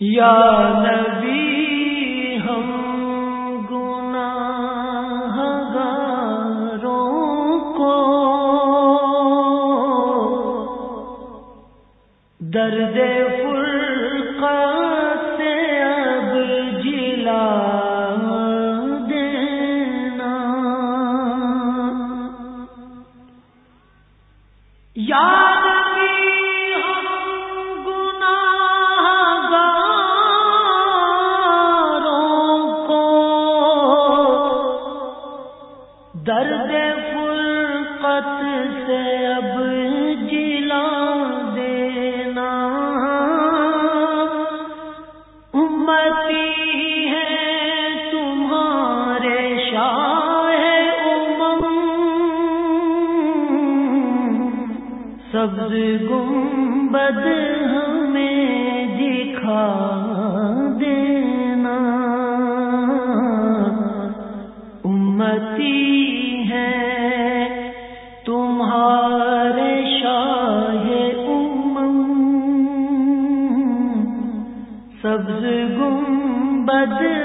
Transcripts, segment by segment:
یا نبی ہم گناہ گاروں کو درد فرقت درد فرقت سے اب جلا دینا۔ امتی ہے تمہارے شاہ امم۔ سبز گنبد ہمیں دکھا دینا بد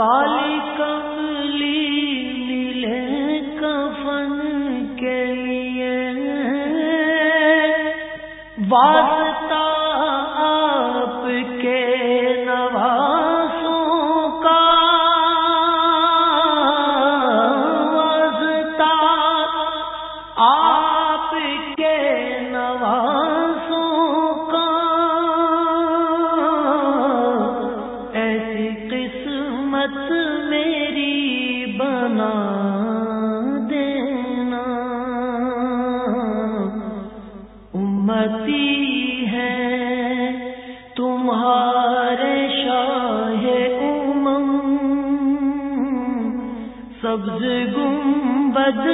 کالی کملی نیلے کفن کے لیے۔ واسطہ امتی ہے۔ تمہارے شاہ امم سبز گنبد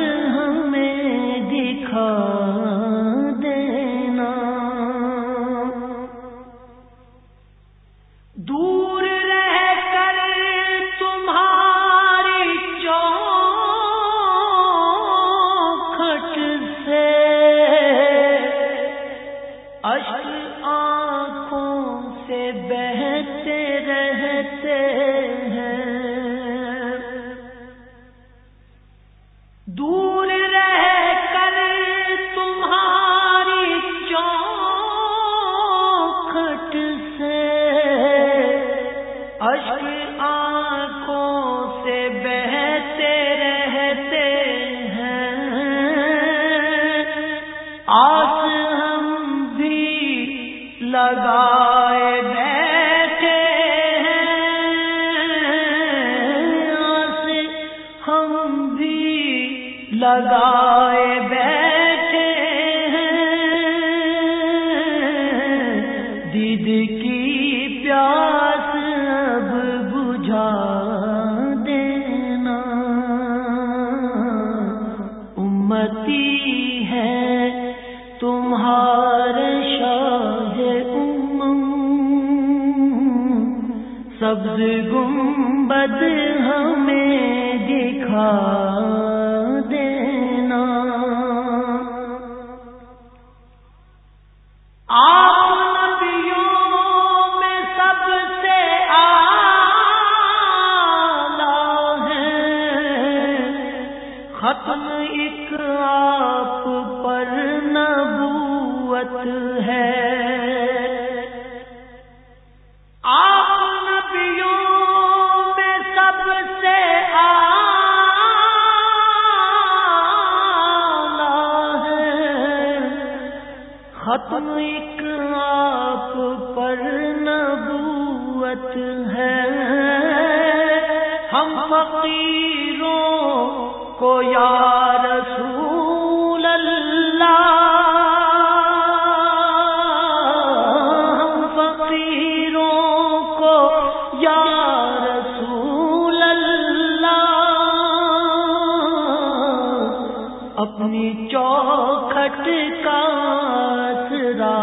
بہتے رہتے ہیں۔ آس ہم بھی لگائے بیٹھے ہیں۔ آس ہم بھی لگائے بیٹھے سبز گنبد ہمیں دکھا دینا۔ آپ نبیوں میں سب سے آلہ ہے ختم ایک آپ پر نبوت ہے۔ ختم ایک آپ پر نبوت ہے۔ ہم فقیروں کو یار اپنی چوکھٹ کا سرا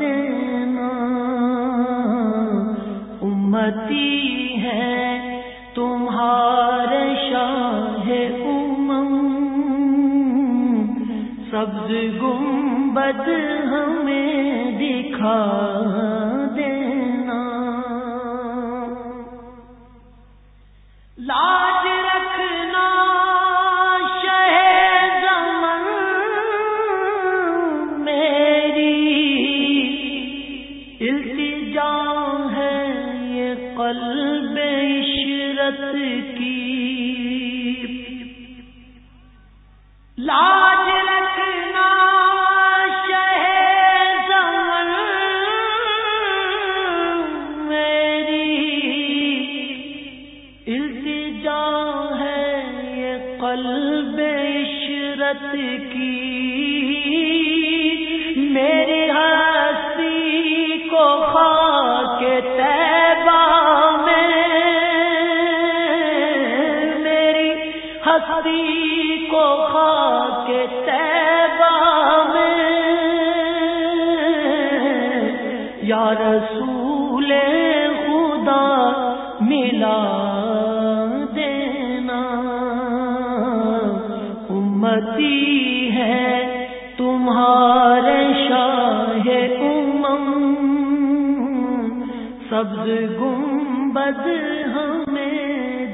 دینا۔ امتی سبز گنبد ہمیں دکھا دینا۔ لاج بے کی۔ لاج رکھنا زمن میری۔ التجا ہے یہ قلب عشرت کی۔ میری ہستی کو خواہ یا رسول خدا ملا ہے تمہارے شاہ امم۔ سبز گنبد ہمیں